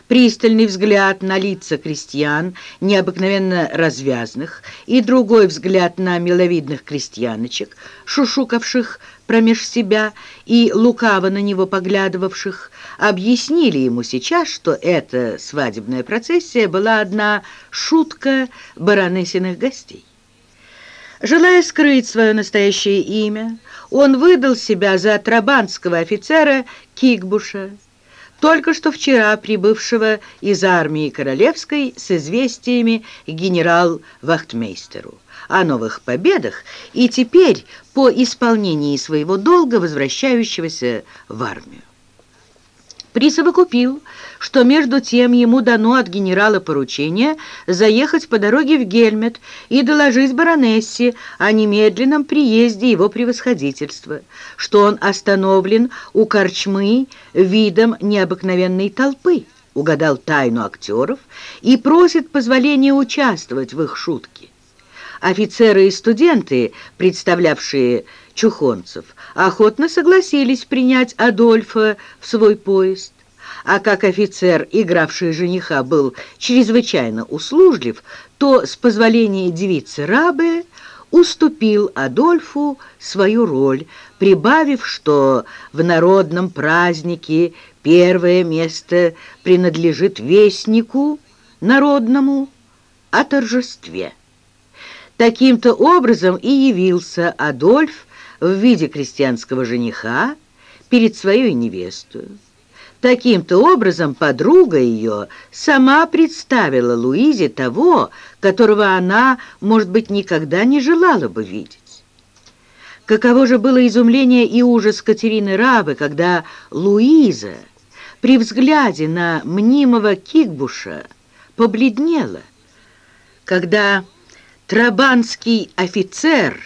Пристальный взгляд на лица крестьян, необыкновенно развязных, и другой взгляд на миловидных крестьяночек, шушукавших промеж себя и лукаво на него поглядывавших, объяснили ему сейчас, что эта свадебная процессия была одна шутка баронессиных гостей. Желая скрыть свое настоящее имя, он выдал себя за трабанского офицера Кикбуша, только что вчера прибывшего из армии королевской с известиями генерал-вахтмейстеру о новых победах и теперь по исполнении своего долга возвращающегося в армию. Присовокупил, что между тем ему дано от генерала поручение заехать по дороге в Гельмет и доложить баронессе о немедленном приезде его превосходительства, что он остановлен у корчмы видом необыкновенной толпы, угадал тайну актеров и просит позволения участвовать в их шутке. Офицеры и студенты, представлявшие чухонцев, охотно согласились принять Адольфа в свой поезд. А как офицер, игравший жениха, был чрезвычайно услужлив, то, с позволения девицы Рабы, уступил Адольфу свою роль, прибавив, что в народном празднике первое место принадлежит вестнику народному о торжестве. Таким-то образом и явился Адольф в виде крестьянского жениха перед своей невестой. Таким-то образом подруга ее сама представила Луизе того, которого она, может быть, никогда не желала бы видеть. Каково же было изумление и ужас Катерины Рабы, когда Луиза при взгляде на мнимого Кикбуша побледнела, когда Трабанский офицер,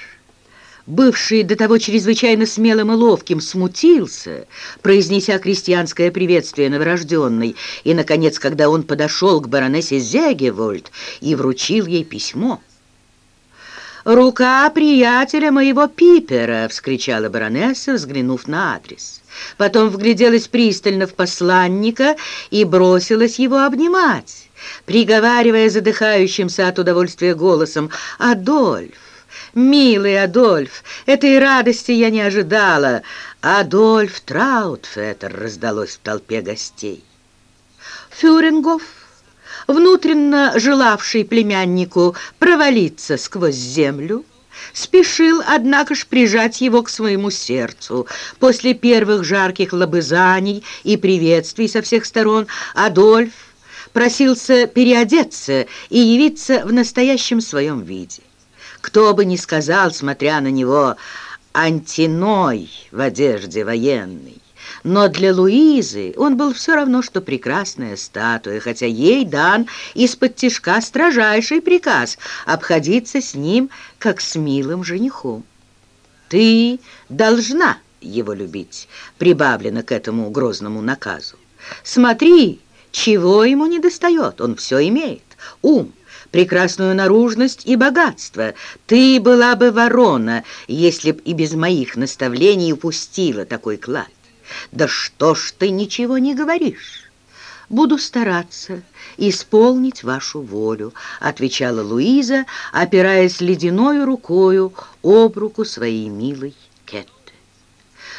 бывший до того чрезвычайно смелым и ловким, смутился, произнеся крестьянское приветствие новорожденной, и, наконец, когда он подошел к баронессе Зегевольд и вручил ей письмо. «Рука приятеля моего Пипера!» — вскричала баронесса, взглянув на адрес. Потом вгляделась пристально в посланника и бросилась его обнимать приговаривая задыхающимся от удовольствия голосом «Адольф! Милый Адольф! Этой радости я не ожидала! Адольф Траутфеттер!» раздалось в толпе гостей. Фюрингов, внутренно желавший племяннику провалиться сквозь землю, спешил, однако ж, прижать его к своему сердцу. После первых жарких лобызаний и приветствий со всех сторон Адольф просился переодеться и явиться в настоящем своем виде. Кто бы ни сказал, смотря на него, антиной в одежде военной, но для Луизы он был все равно, что прекрасная статуя, хотя ей дан из-под тишка строжайший приказ обходиться с ним, как с милым женихом. «Ты должна его любить», прибавлено к этому грозному наказу. «Смотри, чего ему не достает? Он все имеет. Ум, прекрасную наружность и богатство. Ты была бы ворона, если б и без моих наставлений упустила такой клад. Да что ж ты ничего не говоришь? буду стараться исполнить вашу волю», отвечала Луиза, опираясь ледяной рукою об руку своей милой Кетты.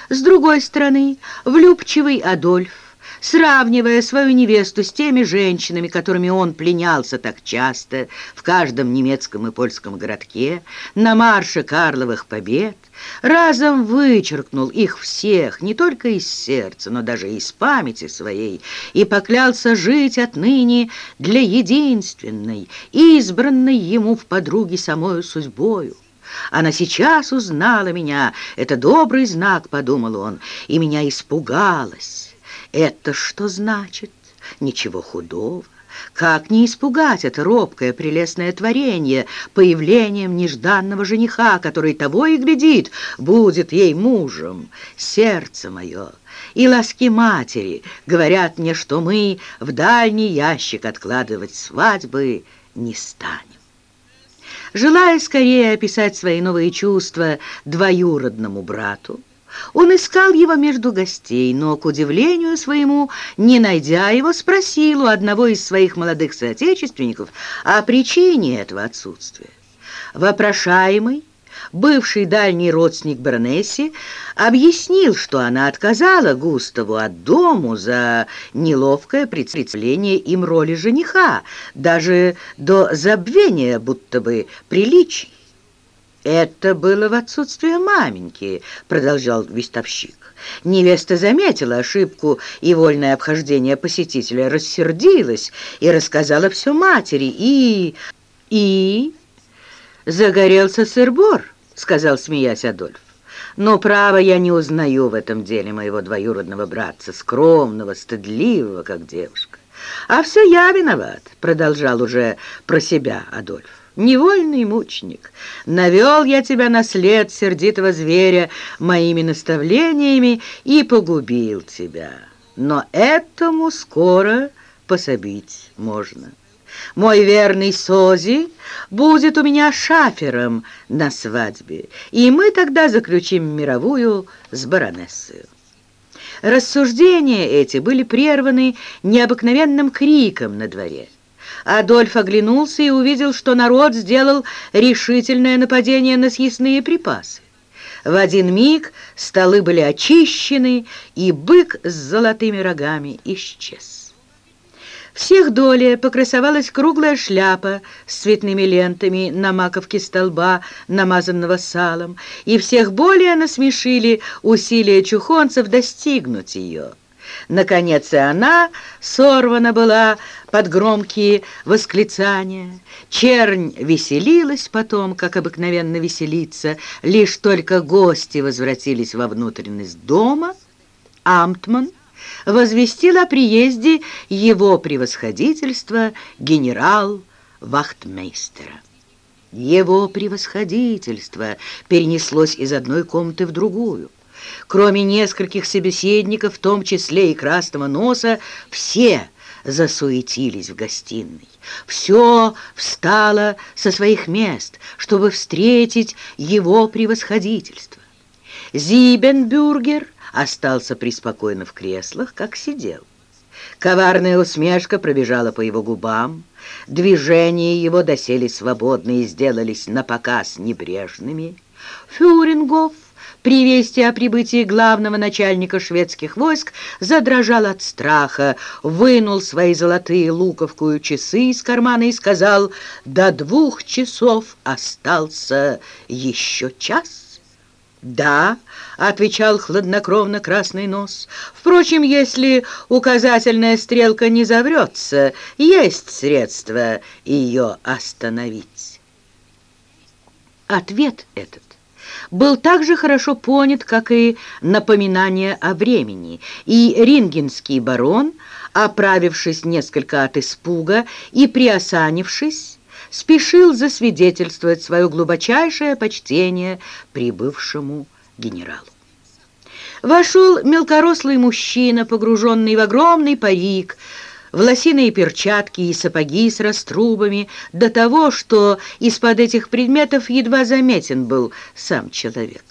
С другой стороны, влюбчивый Адольф сравнивая свою невесту с теми женщинами, которыми он пленялся так часто в каждом немецком и польском городке, на марше Карловых побед, разом вычеркнул их всех не только из сердца, но даже из памяти своей, и поклялся жить отныне для единственной, избранной ему в подруге самою судьбою. Она сейчас узнала меня, это добрый знак, подумал он, и меня испугалась. Это что значит? Ничего худого. Как не испугать это робкое, прелестное творение появлением нежданного жениха, который того и глядит, будет ей мужем? Сердце мое и ласки матери говорят мне, что мы в дальний ящик откладывать свадьбы не станем. Желая скорее описать свои новые чувства двоюродному брату, он искал его между гостей, но, к удивлению своему, не найдя его, спросил у одного из своих молодых соотечественников о причине этого отсутствия. Вопрошаемый, бывший дальний родственник баронессы, объяснил, что она отказала Густаву от дому за неловкое представление им роли жениха, даже до забвения будто бы приличий. «Это было в отсутствие маменьки», — продолжал вестовщик. Невеста заметила ошибку и вольное обхождение посетителя, рассердилась и рассказала все матери. И... и... «Загорелся сыр-бор», — сказал, смеясь Адольф. «Но, право, я не узнаю в этом деле моего двоюродного братца, скромного, стыдливого, как девушка. А все я виноват», — продолжал уже про себя Адольф невольный мученик. Навел я тебя на след сердитого зверя моими наставлениями и погубил тебя. Но этому скоро пособить можно. Мой верный Сози будет у меня шафером на свадьбе, и мы тогда заключим мировую с баронессой. Рассуждения эти были прерваны необыкновенным криком на дворе. Адольф оглянулся и увидел, что народ сделал решительное нападение на съестные припасы. В один миг столы были очищены, и бык с золотыми рогами исчез. Всех доле покрасовалась круглая шляпа с цветными лентами на маковке столба, намазанного салом, и всех более насмешили усилия чухонцев достигнуть ее. Наконец и она сорвана была под громкие восклицания. Чернь веселилась потом, как обыкновенно веселиться. Лишь только гости возвратились во внутренность дома. Амтман возвестил о приезде его превосходительства генерал-вахтмейстера. Его превосходительство перенеслось из одной комнаты в другую. Кроме нескольких собеседников, в том числе и красного носа, все засуетились в гостиной. Все встало со своих мест, чтобы встретить его превосходительство. Зибенбюргер остался преспокойно в креслах, как сидел. Коварная усмешка пробежала по его губам, движения его доселе свободные сделались напоказ небрежными. Фюрингов при вести о прибытии главного начальника шведских войск задрожал от страха, вынул свои золотые луковкую часы из кармана и сказал, «До двух часов остался еще час». «Да», — отвечал хладнокровно красный нос. «Впрочем, если указательная стрелка не заврется, есть средства ее остановить». Ответ этот был так же хорошо понят, как и напоминание о времени, и рингенский барон, оправившись несколько от испуга и приосанившись, спешил засвидетельствовать свое глубочайшее почтение прибывшему генералу. Вошел мелкорослый мужчина, погруженный в огромный парик, в лосиные перчатки и сапоги с раструбами, до того, что из-под этих предметов едва заметен был сам человек.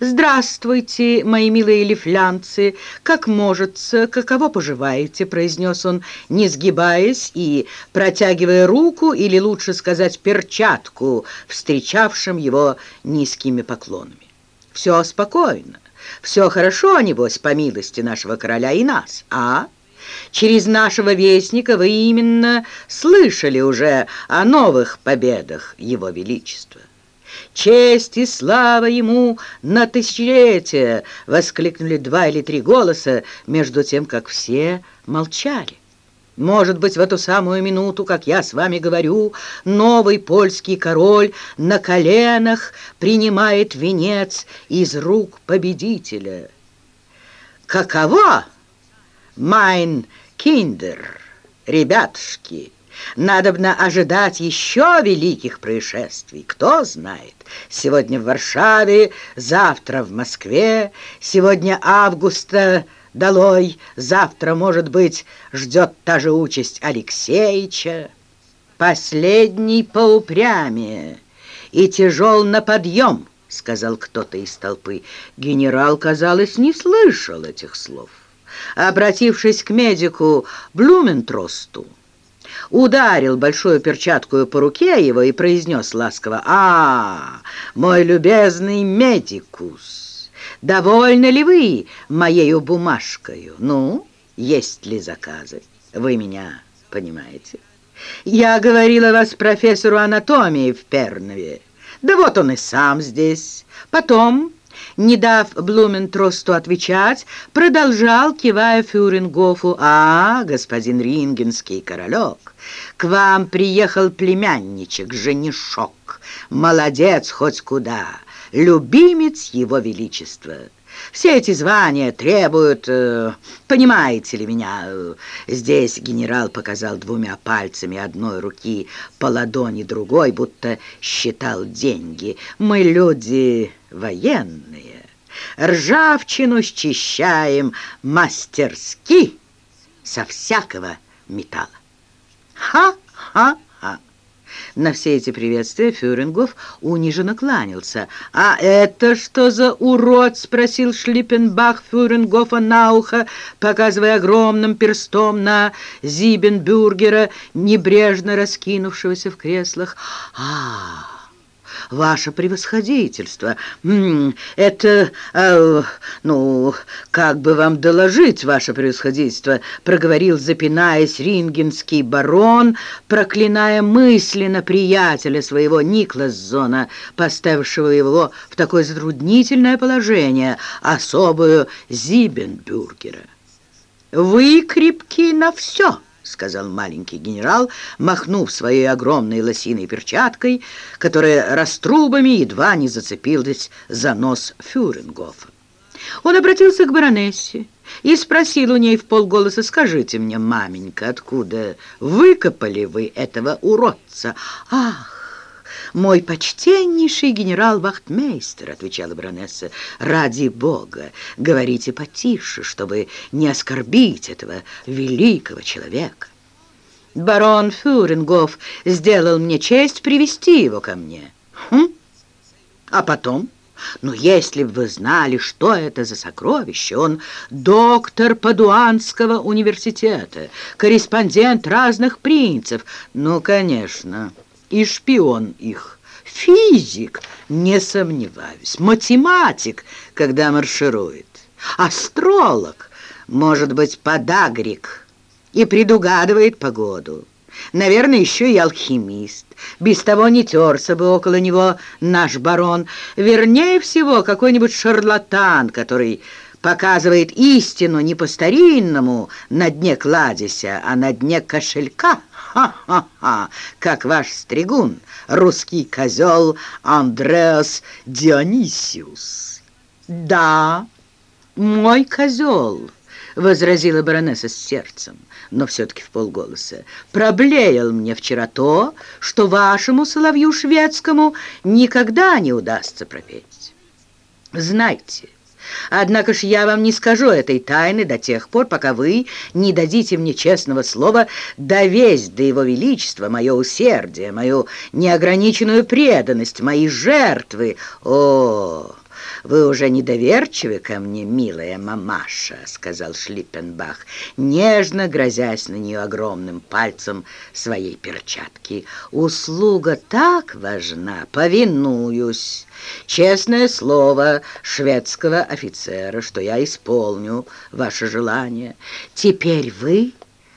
«Здравствуйте, мои милые лифлянцы! Как можется, каково поживаете?» — произнес он, не сгибаясь и протягивая руку, или лучше сказать перчатку, встречавшим его низкими поклонами. «Все спокойно, все хорошо, небось, по милости нашего короля и нас, а?» Через нашего вестника вы именно слышали уже о новых победах Его Величества. «Честь и слава ему на тысячелетие!» — воскликнули два или три голоса, между тем, как все молчали. Может быть, в эту самую минуту, как я с вами говорю, новый польский король на коленах принимает венец из рук победителя. Каково, майн киндер, ребятушки? Надобно ожидать еще великих происшествий. Кто знает, сегодня в Варшаве, завтра в Москве, сегодня августа долой, завтра, может быть, ждет та же участь Алексеича. Последний поупрямее и тяжел на подъем, сказал кто-то из толпы. Генерал, казалось, не слышал этих слов. Обратившись к медику Блументросту, ударил большую перчаткою по руке его и произнес ласково, «А, мой любезный медикус, довольны ли вы моею бумажкою? Ну, есть ли заказы? Вы меня понимаете? Я говорила вас профессору анатомии в Пернове. Да вот он и сам здесь. Потом не дав Блументросту отвечать, продолжал, кивая Фюрингофу, «А, господин Рингенский королек, к вам приехал племянничек, женишок, молодец хоть куда, любимец его величества». Все эти звания требуют, э, понимаете ли меня, э, здесь генерал показал двумя пальцами одной руки по ладони другой, будто считал деньги. Мы люди военные, ржавчину счищаем мастерски со всякого металла. Ха-ха! На все эти приветствия Фюрингов униженно кланялся. «А это что за урод?» — спросил Шлиппенбах Фюрингофа на ухо, показывая огромным перстом на Зибенбюргера, небрежно раскинувшегося в креслах. «А-а-а!» Ваше превосходительство. Это, э, ну, как бы вам доложить, ваше превосходительство, проговорил, запинаясь, рингенский барон, проклиная мысленно приятеля своего Никласзона, поставившего его в такое затруднительное положение, особую Зибенбюргера. «Вы крепки на все!» Сказал маленький генерал, махнув своей огромной лосиной перчаткой, которая раструбами едва не зацепилась за нос Фюрингофа. Он обратился к баронессе и спросил у ней в полголоса, «Скажите мне, маменька, откуда выкопали вы этого уродца?» «Ах!» «Мой почтеннейший генерал-вахтмейстер», — отвечала баронесса, — «ради бога, говорите потише, чтобы не оскорбить этого великого человека». Барон Фюрингов сделал мне честь привести его ко мне. Хм? А потом... Ну, если бы вы знали, что это за сокровище, он доктор Падуанского университета, корреспондент разных принцев. Ну, конечно и шпион их. Физик, не сомневаюсь, математик, когда марширует. Астролог, может быть, подагрик, и предугадывает погоду. Наверное, еще и алхимист. Без того не терся бы около него наш барон. Вернее всего, какой-нибудь шарлатан, который показывает истину не по-старинному на дне кладезя, а на дне кошелька. Ха-ха-ха, как ваш стригун, русский козел Андреас Дионисиус. Да, мой козел, возразила баронесса с сердцем, но все-таки в полголоса. Проблеял мне вчера то, что вашему соловью шведскому никогда не удастся пропеть. Знайте, Однако ж я вам не скажу этой тайны до тех пор, пока вы не дадите мне честного слова довесть до его величества мое усердие, мою неограниченную преданность, мои жертвы. О, вы уже недоверчивы ко мне, милая мамаша», — сказал Шлиппенбах, нежно грозясь на нее огромным пальцем своей перчатки. «Услуга так важна, повинуюсь. Честное слово шведского офицера, что я исполню ваше желание. Теперь вы,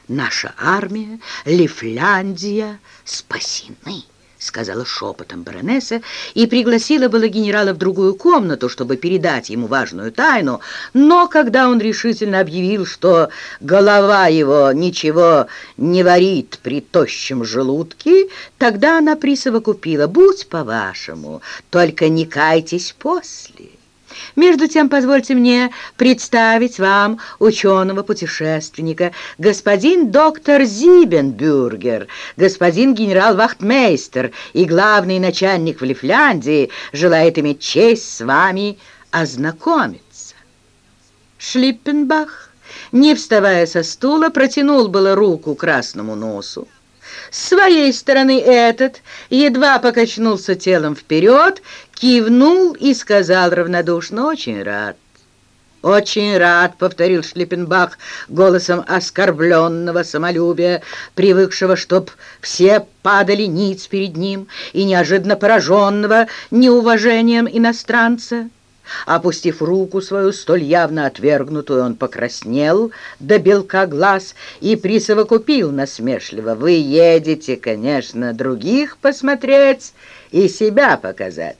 наша армия, Лифляндия спасены» сказала шепотом баронесса и пригласила было генерала в другую комнату, чтобы передать ему важную тайну, но когда он решительно объявил, что голова его ничего не варит при тощем желудке, тогда она присовокупила «Будь по-вашему, только не кайтесь после». Между тем, позвольте мне представить вам ученого-путешественника, господин доктор Зибенбюргер, господин генерал-вахтмейстер и главный начальник в Лифляндии желает иметь честь с вами ознакомиться. Шлиппенбах, не вставая со стула, протянул было руку красному носу. С своей стороны этот едва покачнулся телом вперед, кивнул и сказал равнодушно «Очень рад». «Очень рад», — повторил Шлиппенбах голосом оскорбленного самолюбия, привыкшего, чтоб все падали ниц перед ним и неожиданно пораженного неуважением иностранца. Опустив руку свою, столь явно отвергнутую, он покраснел до белка глаз и присовокупил насмешливо. «Вы едете, конечно, других посмотреть и себя показать».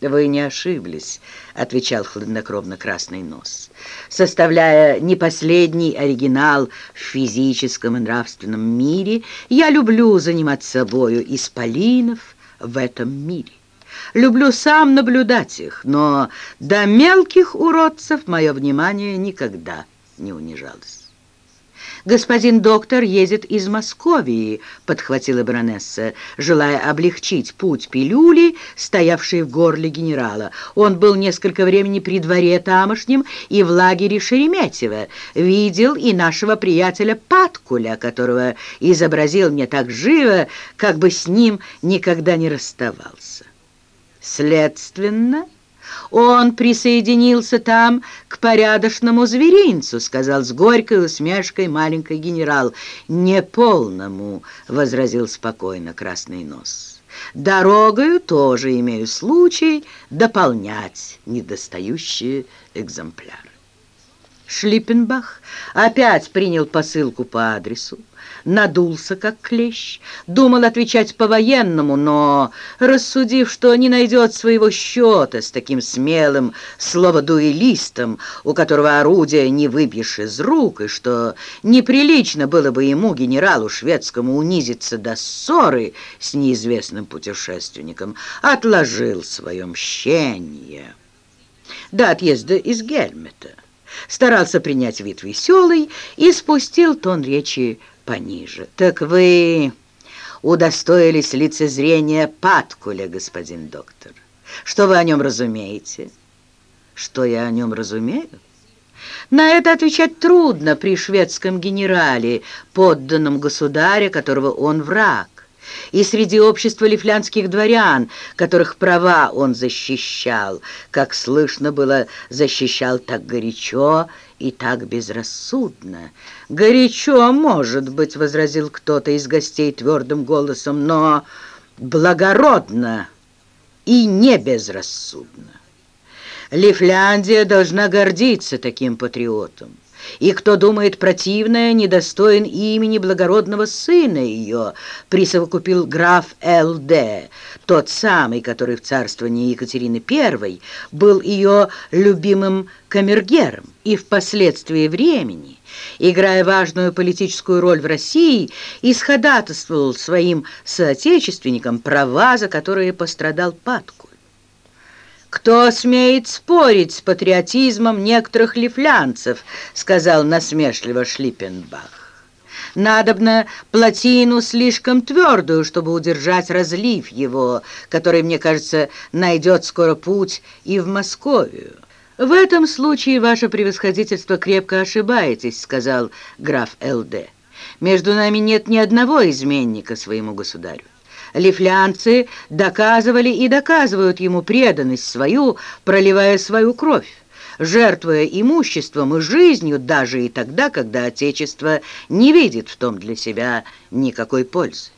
«Вы не ошиблись», — отвечал хладнокровно Красный Нос. «Составляя не последний оригинал в физическом и нравственном мире, я люблю занимать собою исполинов в этом мире». Люблю сам наблюдать их, но до мелких уродцев мое внимание никогда не унижалось. «Господин доктор едет из Московии», — подхватила баронесса, желая облегчить путь пилюли, стоявшей в горле генерала. Он был несколько времени при дворе тамошнем и в лагере Шереметьево. Видел и нашего приятеля Паткуля, которого изобразил мне так живо, как бы с ним никогда не расставался. Следственно, он присоединился там к порядочному зверинцу, сказал с горькой усмешкой маленький генерал. Неполному, возразил спокойно красный нос. Дорогою тоже имею случай дополнять недостающие экземпляры. Шлиппенбах опять принял посылку по адресу, надулся, как клещ, думал отвечать по-военному, но, рассудив, что не найдет своего счета с таким смелым словодуэлистом, у которого орудия не выбьешь из рук, и что неприлично было бы ему, генералу шведскому, унизиться до ссоры с неизвестным путешественником, отложил свое мщение. До отъезда из Гельмета старался принять вид веселый и спустил тон речи пониже. «Так вы удостоились лицезрения Паткуля, господин доктор. Что вы о нем разумеете?» «Что я о нем разумею?» На это отвечать трудно при шведском генерале, подданном государя, которого он враг и среди общества лифлянских дворян, которых права он защищал, как слышно было, защищал так горячо и так безрассудно. «Горячо, может быть», — возразил кто-то из гостей твердым голосом, «но благородно и не безрассудно». Лифляндия должна гордиться таким патриотом и кто думает противное, недостоин имени благородного сына ее, присовокупил граф Л.Д., тот самый, который в царствовании Екатерины I был ее любимым камергером и впоследствии времени, играя важную политическую роль в России, исходатайствовал своим соотечественникам права, за которые пострадал Патку. «Кто смеет спорить с патриотизмом некоторых лифлянцев?» — сказал насмешливо Шлиппенбах. «Надобно плотину слишком твердую, чтобы удержать разлив его, который, мне кажется, найдет скоро путь и в Московию». «В этом случае, ваше превосходительство, крепко ошибаетесь», — сказал граф Л.Д. «Между нами нет ни одного изменника своему государю. Лифлянцы доказывали и доказывают ему преданность свою, проливая свою кровь, жертвуя имуществом и жизнью даже и тогда, когда Отечество не видит в том для себя никакой пользы.